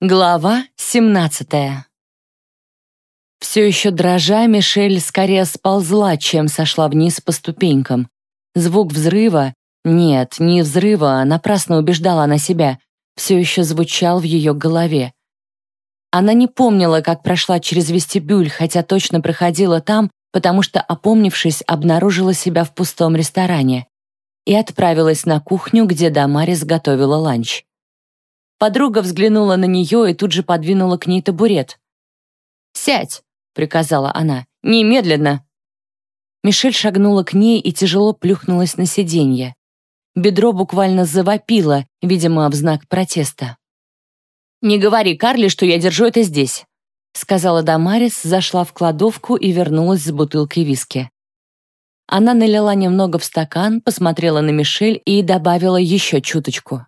Глава 17 Все еще дрожа, Мишель скорее сползла, чем сошла вниз по ступенькам. Звук взрыва, нет, не взрыва, а напрасно убеждала она себя, все еще звучал в ее голове. Она не помнила, как прошла через вестибюль, хотя точно проходила там, потому что, опомнившись, обнаружила себя в пустом ресторане и отправилась на кухню, где Дамарис готовила ланч. Подруга взглянула на нее и тут же подвинула к ней табурет. «Сядь!» — приказала она. «Немедленно!» Мишель шагнула к ней и тяжело плюхнулась на сиденье. Бедро буквально завопило, видимо, в знак протеста. «Не говори Карли, что я держу это здесь», сказала Дамарис, зашла в кладовку и вернулась с бутылкой виски. Она налила немного в стакан, посмотрела на Мишель и добавила еще чуточку.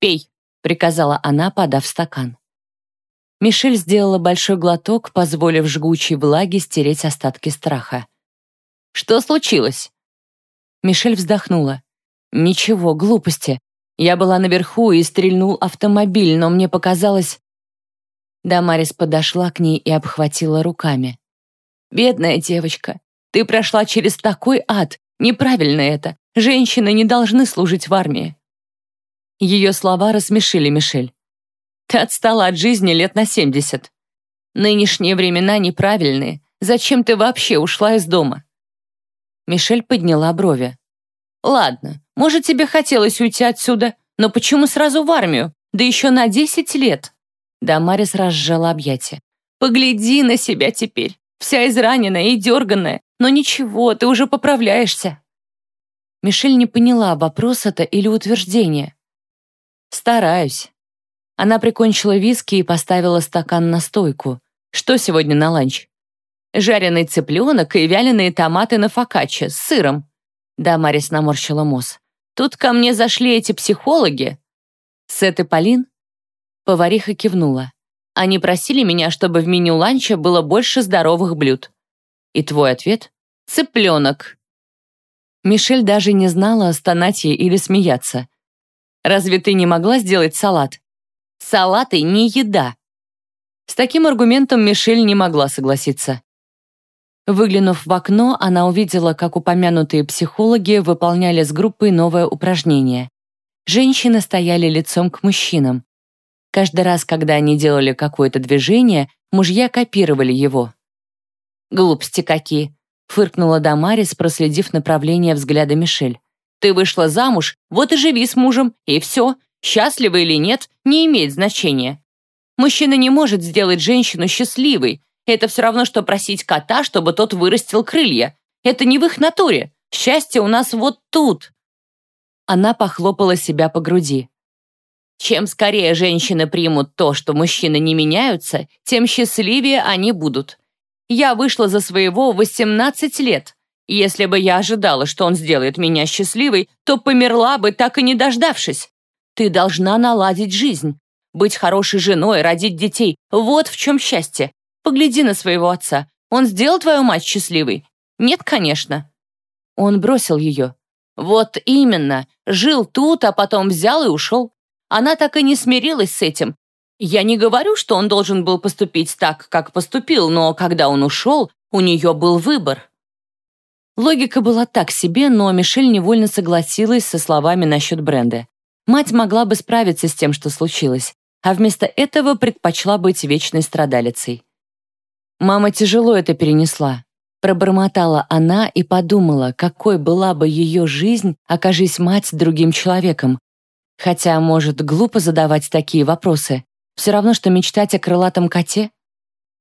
«Пей», приказала она, подав стакан. Мишель сделала большой глоток, позволив жгучей влаге стереть остатки страха. «Что случилось?» Мишель вздохнула. «Ничего, глупости. Я была наверху и стрельнул автомобиль, но мне показалось...» Дамарис подошла к ней и обхватила руками. «Бедная девочка, ты прошла через такой ад. Неправильно это. Женщины не должны служить в армии. Ее слова рассмешили Мишель. «Ты отстала от жизни лет на семьдесят. Нынешние времена неправильные. Зачем ты вообще ушла из дома?» Мишель подняла брови. «Ладно, может, тебе хотелось уйти отсюда, но почему сразу в армию? Да еще на десять лет!» Дамарис разжала объятия. «Погляди на себя теперь, вся израненная и дерганная, но ничего, ты уже поправляешься». Мишель не поняла, вопрос это или утверждение. «Стараюсь». Она прикончила виски и поставила стакан на стойку. «Что сегодня на ланч?» «Жареный цыпленок и вяленые томаты на фокаччо с сыром». Да, Марис наморщила мозг. «Тут ко мне зашли эти психологи». «Сет и Полин?» Повариха кивнула. «Они просили меня, чтобы в меню ланча было больше здоровых блюд». «И твой ответ?» «Цыпленок». Мишель даже не знала, стонать ей или смеяться. Разве ты не могла сделать салат? Салаты не еда. С таким аргументом Мишель не могла согласиться. Выглянув в окно, она увидела, как упомянутые психологи выполняли с группой новое упражнение. Женщины стояли лицом к мужчинам. Каждый раз, когда они делали какое-то движение, мужья копировали его. «Глупости какие!» — фыркнула Дамарис, проследив направление взгляда Мишель. Ты вышла замуж, вот и живи с мужем, и все. Счастлива или нет, не имеет значения. Мужчина не может сделать женщину счастливой. Это все равно, что просить кота, чтобы тот вырастил крылья. Это не в их натуре. Счастье у нас вот тут. Она похлопала себя по груди. Чем скорее женщины примут то, что мужчины не меняются, тем счастливее они будут. Я вышла за своего 18 лет. Если бы я ожидала, что он сделает меня счастливой, то померла бы, так и не дождавшись. Ты должна наладить жизнь. Быть хорошей женой, родить детей. Вот в чем счастье. Погляди на своего отца. Он сделал твою мать счастливой? Нет, конечно. Он бросил ее. Вот именно. Жил тут, а потом взял и ушел. Она так и не смирилась с этим. Я не говорю, что он должен был поступить так, как поступил, но когда он ушел, у нее был выбор. Логика была так себе, но Мишель невольно согласилась со словами насчет бренда. Мать могла бы справиться с тем, что случилось, а вместо этого предпочла быть вечной страдалицей. Мама тяжело это перенесла. Пробормотала она и подумала, какой была бы ее жизнь, окажись мать другим человеком. Хотя, может, глупо задавать такие вопросы. Все равно, что мечтать о крылатом коте.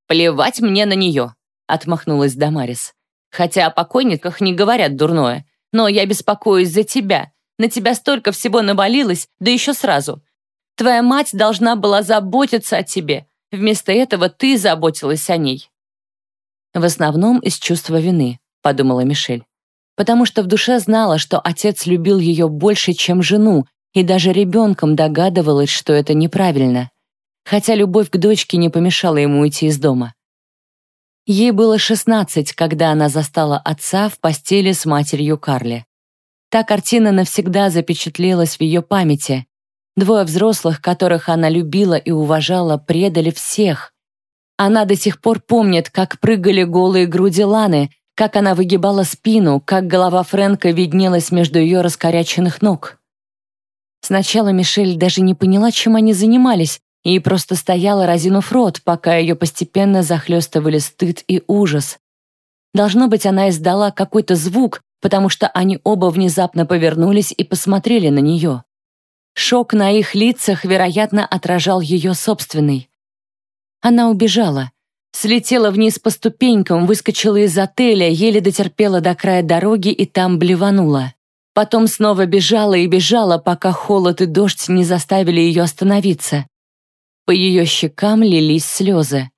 «Плевать мне на нее», — отмахнулась Дамарис. Хотя о покойниках не говорят дурное. Но я беспокоюсь за тебя. На тебя столько всего навалилось, да еще сразу. Твоя мать должна была заботиться о тебе. Вместо этого ты заботилась о ней. В основном из чувства вины, подумала Мишель. Потому что в душе знала, что отец любил ее больше, чем жену, и даже ребенком догадывалась, что это неправильно. Хотя любовь к дочке не помешала ему уйти из дома. Ей было 16, когда она застала отца в постели с матерью Карли. Та картина навсегда запечатлелась в ее памяти. Двое взрослых, которых она любила и уважала, предали всех. Она до сих пор помнит, как прыгали голые груди Ланы, как она выгибала спину, как голова Фрэнка виднелась между ее раскоряченных ног. Сначала Мишель даже не поняла, чем они занимались, и просто стояла, разинув рот, пока ее постепенно захлестывали стыд и ужас. Должно быть, она издала какой-то звук, потому что они оба внезапно повернулись и посмотрели на нее. Шок на их лицах, вероятно, отражал ее собственный. Она убежала. Слетела вниз по ступенькам, выскочила из отеля, еле дотерпела до края дороги и там блеванула. Потом снова бежала и бежала, пока холод и дождь не заставили ее остановиться. По ее щекам лились слезы.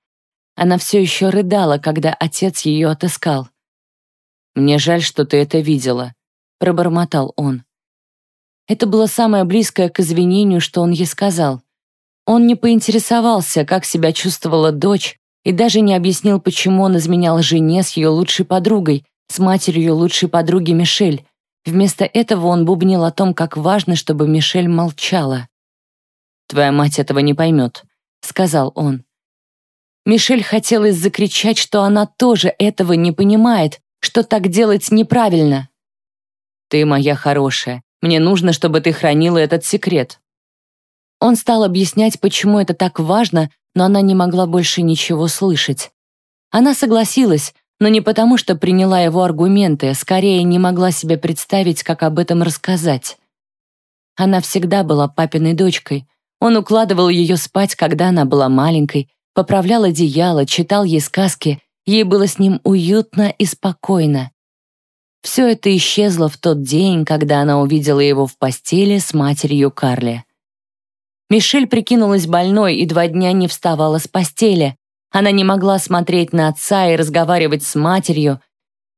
Она все еще рыдала, когда отец ее отыскал. «Мне жаль, что ты это видела», — пробормотал он. Это было самое близкое к извинению, что он ей сказал. Он не поинтересовался, как себя чувствовала дочь, и даже не объяснил, почему он изменял жене с ее лучшей подругой, с матерью лучшей подруги Мишель. Вместо этого он бубнил о том, как важно, чтобы Мишель молчала. «Твоя мать этого не поймет», — сказал он. Мишель хотелось закричать, что она тоже этого не понимает, что так делать неправильно. «Ты моя хорошая. Мне нужно, чтобы ты хранила этот секрет». Он стал объяснять, почему это так важно, но она не могла больше ничего слышать. Она согласилась, но не потому, что приняла его аргументы, скорее не могла себе представить, как об этом рассказать. Она всегда была папиной дочкой. Он укладывал ее спать, когда она была маленькой, поправлял одеяло, читал ей сказки, ей было с ним уютно и спокойно. Все это исчезло в тот день, когда она увидела его в постели с матерью Карли. Мишель прикинулась больной и два дня не вставала с постели. Она не могла смотреть на отца и разговаривать с матерью.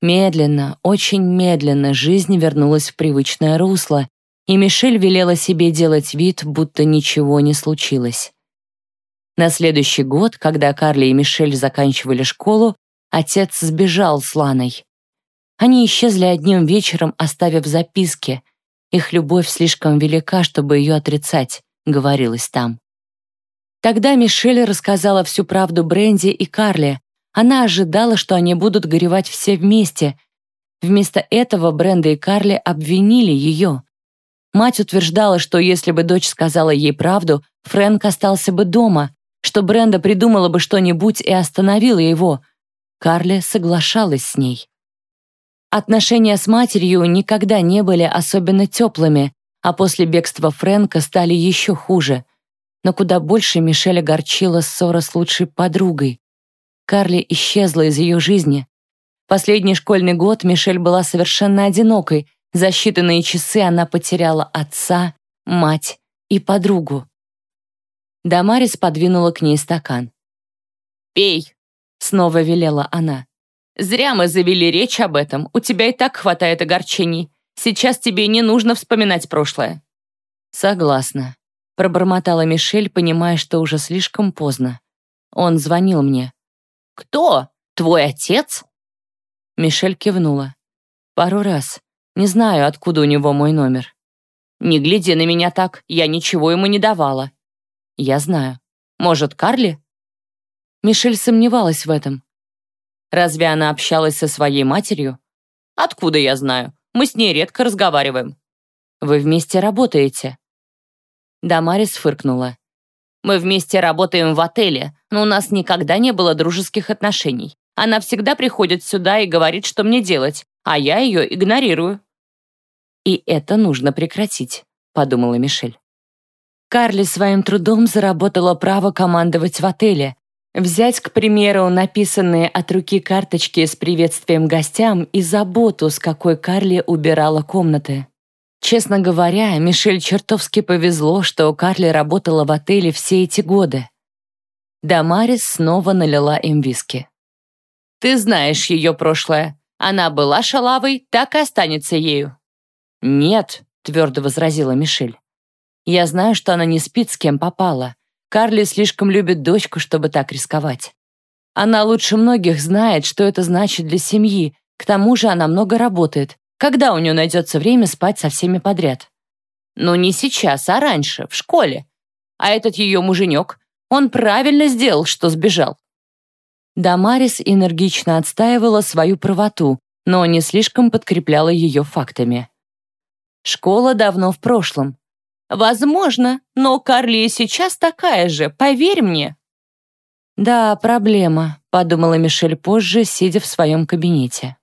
Медленно, очень медленно жизнь вернулась в привычное русло, и Мишель велела себе делать вид, будто ничего не случилось. На следующий год, когда Карли и Мишель заканчивали школу, отец сбежал с Ланой. Они исчезли одним вечером, оставив записки. Их любовь слишком велика, чтобы ее отрицать говорилось там. Тогда Мишель рассказала всю правду Бренди и Карле. Она ожидала, что они будут горевать все вместе. Вместо этого Бренда и Карли обвинили ее. Мать утверждала, что если бы дочь сказала ей правду, Фрэнк остался бы дома, что Бренда придумала бы что-нибудь и остановила его. Карли соглашалась с ней. Отношения с матерью никогда не были особенно теплыми, а после бегства Фрэнка стали еще хуже. Но куда больше Мишель огорчила ссора с лучшей подругой. Карли исчезла из ее жизни. Последний школьный год Мишель была совершенно одинокой. За считанные часы она потеряла отца, мать и подругу. Дамарис подвинула к ней стакан. «Пей», — снова велела она. «Зря мы завели речь об этом, у тебя и так хватает огорчений. Сейчас тебе не нужно вспоминать прошлое». «Согласна», — пробормотала Мишель, понимая, что уже слишком поздно. Он звонил мне. «Кто? Твой отец?» Мишель кивнула. «Пару раз. Не знаю, откуда у него мой номер». «Не гляди на меня так, я ничего ему не давала». «Я знаю. Может, Карли?» Мишель сомневалась в этом. «Разве она общалась со своей матерью?» «Откуда я знаю? Мы с ней редко разговариваем». «Вы вместе работаете?» Дамарис фыркнула. «Мы вместе работаем в отеле, но у нас никогда не было дружеских отношений. Она всегда приходит сюда и говорит, что мне делать, а я ее игнорирую». «И это нужно прекратить», — подумала Мишель. Карли своим трудом заработала право командовать в отеле, Взять, к примеру, написанные от руки карточки с приветствием гостям и заботу, с какой Карли убирала комнаты. Честно говоря, Мишель чертовски повезло, что Карли работала в отеле все эти годы. Дамарис снова налила им виски. «Ты знаешь ее прошлое. Она была шалавой, так и останется ею». «Нет», — твердо возразила Мишель. «Я знаю, что она не спит с кем попала. Карли слишком любит дочку, чтобы так рисковать. Она лучше многих знает, что это значит для семьи. К тому же она много работает. Когда у нее найдется время спать со всеми подряд? Но не сейчас, а раньше, в школе. А этот ее муженек, он правильно сделал, что сбежал. Дамарис энергично отстаивала свою правоту, но не слишком подкрепляла ее фактами. Школа давно в прошлом. Возможно, но Карли сейчас такая же, поверь мне. Да, проблема, подумала Мишель позже, сидя в своем кабинете.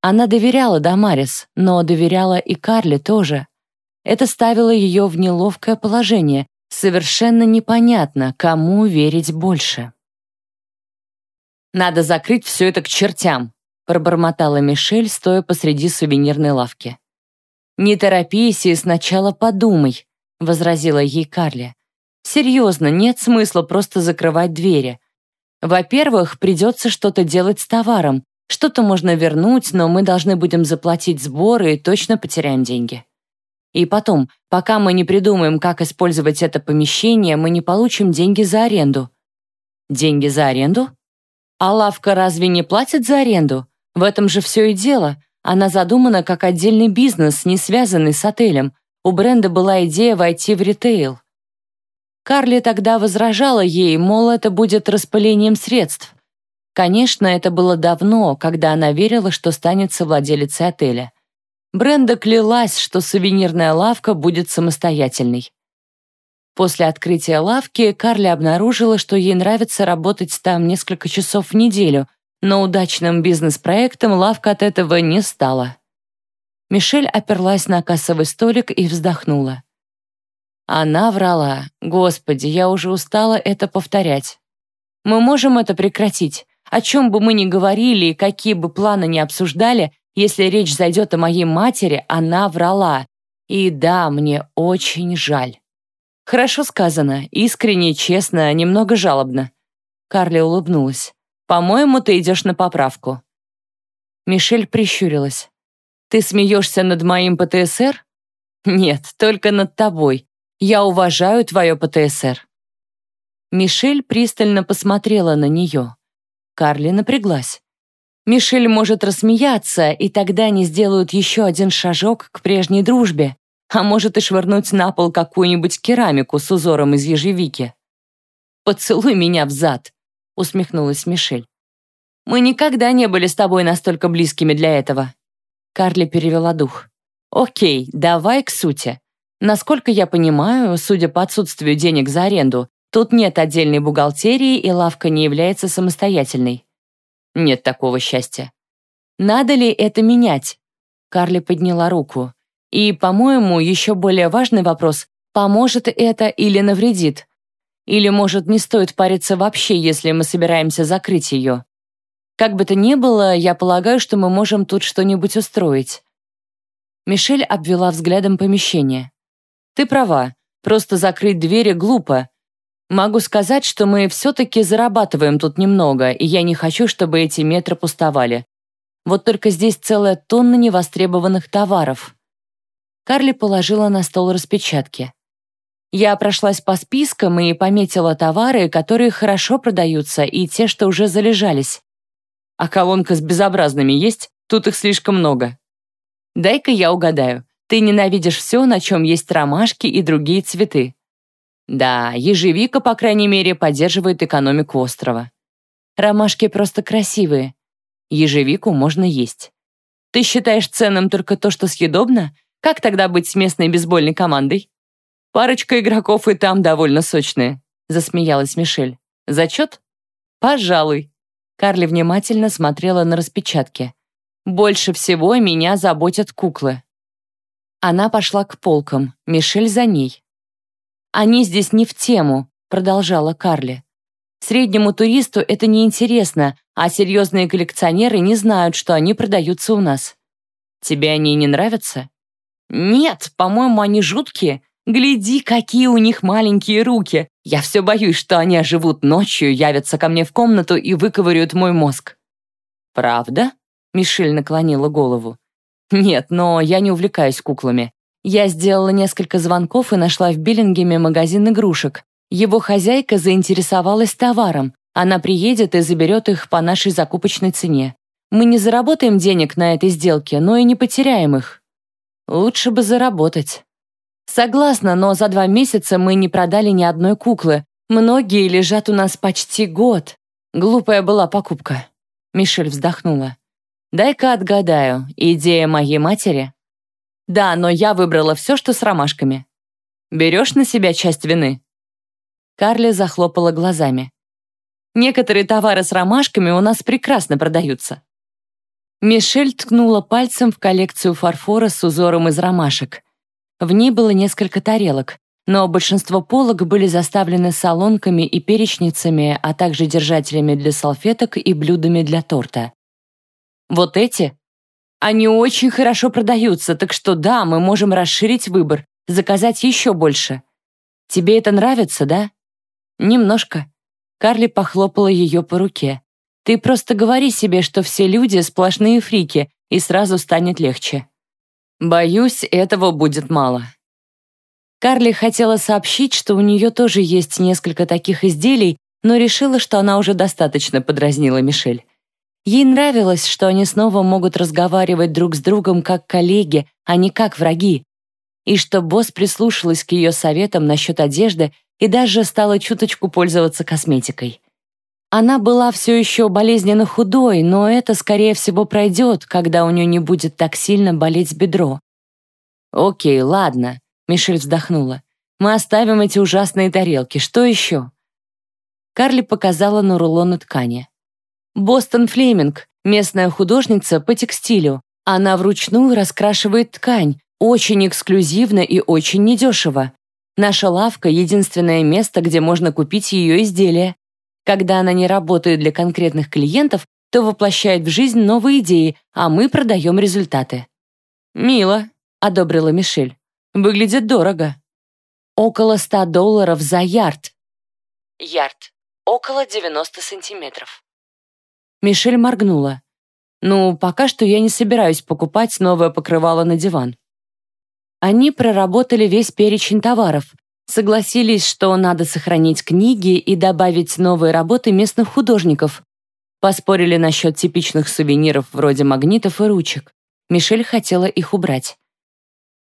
Она доверяла Дамарис, но доверяла и Карли тоже. Это ставило ее в неловкое положение, совершенно непонятно, кому верить больше. «Надо закрыть все это к чертям», пробормотала Мишель, стоя посреди сувенирной лавки. «Не торопись и сначала подумай», — возразила ей Карли. «Серьезно, нет смысла просто закрывать двери. Во-первых, придется что-то делать с товаром. Что-то можно вернуть, но мы должны будем заплатить сборы и точно потеряем деньги. И потом, пока мы не придумаем, как использовать это помещение, мы не получим деньги за аренду». «Деньги за аренду? А лавка разве не платит за аренду? В этом же все и дело. Она задумана как отдельный бизнес, не связанный с отелем. У бренда была идея войти в ритейл. Карли тогда возражала ей, мол, это будет распылением средств. Конечно, это было давно, когда она верила, что станет совладелицей отеля. Бренда клялась, что сувенирная лавка будет самостоятельной. После открытия лавки Карли обнаружила, что ей нравится работать там несколько часов в неделю – но удачным бизнес-проектом лавка от этого не стала. Мишель оперлась на кассовый столик и вздохнула. Она врала. Господи, я уже устала это повторять. Мы можем это прекратить. О чем бы мы ни говорили и какие бы планы ни обсуждали, если речь зайдет о моей матери, она врала. И да, мне очень жаль. Хорошо сказано, искренне, честно, немного жалобно. Карли улыбнулась. По-моему, ты идешь на поправку». Мишель прищурилась. «Ты смеешься над моим ПТСР?» «Нет, только над тобой. Я уважаю твое ПТСР». Мишель пристально посмотрела на нее. Карли напряглась. Мишель может рассмеяться, и тогда они сделают еще один шажок к прежней дружбе, а может и швырнуть на пол какую-нибудь керамику с узором из ежевики. «Поцелуй меня в зад», усмехнулась Мишель. «Мы никогда не были с тобой настолько близкими для этого». Карли перевела дух. «Окей, давай к сути. Насколько я понимаю, судя по отсутствию денег за аренду, тут нет отдельной бухгалтерии и лавка не является самостоятельной. Нет такого счастья. Надо ли это менять?» Карли подняла руку. «И, по-моему, еще более важный вопрос, поможет это или навредит?» Или, может, не стоит париться вообще, если мы собираемся закрыть ее? Как бы то ни было, я полагаю, что мы можем тут что-нибудь устроить». Мишель обвела взглядом помещение. «Ты права, просто закрыть двери глупо. Могу сказать, что мы все-таки зарабатываем тут немного, и я не хочу, чтобы эти метры пустовали. Вот только здесь целая тонна невостребованных товаров». Карли положила на стол распечатки. Я прошлась по спискам и пометила товары, которые хорошо продаются, и те, что уже залежались. А колонка с безобразными есть? Тут их слишком много. Дай-ка я угадаю. Ты ненавидишь все, на чем есть ромашки и другие цветы. Да, ежевика, по крайней мере, поддерживает экономику острова. Ромашки просто красивые. Ежевику можно есть. Ты считаешь ценным только то, что съедобно? Как тогда быть с местной бейсбольной командой? Парочка игроков и там довольно сочные», — засмеялась Мишель. «Зачет?» «Пожалуй». Карли внимательно смотрела на распечатки. «Больше всего меня заботят куклы». Она пошла к полкам, Мишель за ней. «Они здесь не в тему», — продолжала Карли. «Среднему туристу это не интересно, а серьезные коллекционеры не знают, что они продаются у нас. Тебе они не нравятся?» «Нет, по-моему, они жуткие. Гляди, какие у них маленькие руки. Я все боюсь, что они оживут ночью, явятся ко мне в комнату и выковыряют мой мозг». «Правда?» — Мишель наклонила голову. «Нет, но я не увлекаюсь куклами. Я сделала несколько звонков и нашла в Биллингеме магазин игрушек. Его хозяйка заинтересовалась товаром. Она приедет и заберет их по нашей закупочной цене. Мы не заработаем денег на этой сделке, но и не потеряем их. Лучше бы заработать. Согласна, но за два месяца мы не продали ни одной куклы. Многие лежат у нас почти год. Глупая была покупка. Мишель вздохнула. Дай-ка отгадаю, идея моей матери? Да, но я выбрала все, что с ромашками. Берешь на себя часть вины? Карли захлопала глазами. Некоторые товары с ромашками у нас прекрасно продаются. Мишель ткнула пальцем в коллекцию фарфора с узором из ромашек. В ней было несколько тарелок, но большинство полок были заставлены солонками и перечницами, а также держателями для салфеток и блюдами для торта. Вот эти? Они очень хорошо продаются, так что да, мы можем расширить выбор, заказать еще больше. Тебе это нравится, да? Немножко. Карли похлопала ее по руке. Ты просто говори себе, что все люди сплошные фрики, и сразу станет легче. Боюсь, этого будет мало. Карли хотела сообщить, что у нее тоже есть несколько таких изделий, но решила, что она уже достаточно подразнила Мишель. Ей нравилось, что они снова могут разговаривать друг с другом как коллеги, а не как враги, и что босс прислушалась к ее советам насчет одежды и даже стала чуточку пользоваться косметикой. Она была все еще болезненно худой, но это, скорее всего, пройдет, когда у нее не будет так сильно болеть бедро. «Окей, ладно», — Мишель вздохнула. «Мы оставим эти ужасные тарелки. Что еще?» Карли показала на рулоны ткани. «Бостон Флеминг, местная художница по текстилю. Она вручную раскрашивает ткань, очень эксклюзивно и очень недешево. Наша лавка — единственное место, где можно купить ее изделия. Когда она не работает для конкретных клиентов, то воплощает в жизнь новые идеи, а мы продаем результаты. «Мило», — одобрила Мишель. «Выглядит дорого». «Около 100 долларов за ярд». Ярд. Около 90 сантиметров. Мишель моргнула. «Ну, пока что я не собираюсь покупать новое покрывало на диван». Они проработали весь перечень товаров, согласились, что надо сохранить книги и добавить новые работы местных художников. Поспорили насчет типичных сувениров вроде магнитов и ручек. Мишель хотела их убрать.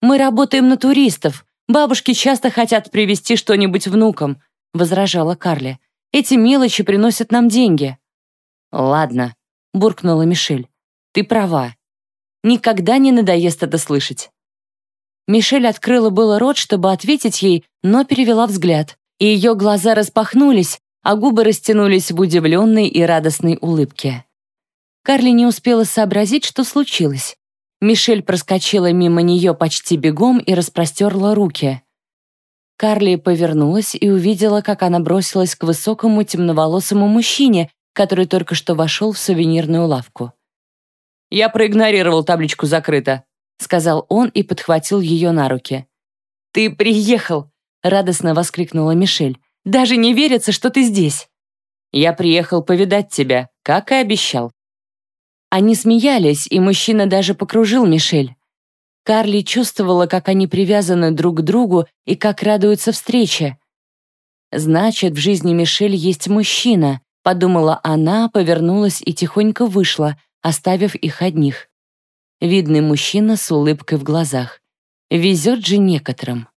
«Мы работаем на туристов. Бабушки часто хотят привезти что-нибудь внукам», — возражала Карли. «Эти мелочи приносят нам деньги». «Ладно», — буркнула Мишель. «Ты права. Никогда не надоест это слышать». Мишель открыла было рот, чтобы ответить ей, но перевела взгляд, и ее глаза распахнулись, а губы растянулись в удивленной и радостной улыбке. Карли не успела сообразить, что случилось. Мишель проскочила мимо нее почти бегом и распростерла руки. Карли повернулась и увидела, как она бросилась к высокому темноволосому мужчине, который только что вошел в сувенирную лавку. «Я проигнорировал табличку «Закрыто», сказал он и подхватил ее на руки. «Ты приехал!» — радостно воскликнула Мишель. «Даже не верится, что ты здесь!» «Я приехал повидать тебя, как и обещал». Они смеялись, и мужчина даже покружил Мишель. Карли чувствовала, как они привязаны друг к другу и как радуются встрече. «Значит, в жизни Мишель есть мужчина», — подумала она, повернулась и тихонько вышла, оставив их одних. Видный мужчина с улыбкой в глазах. Везет же некоторым.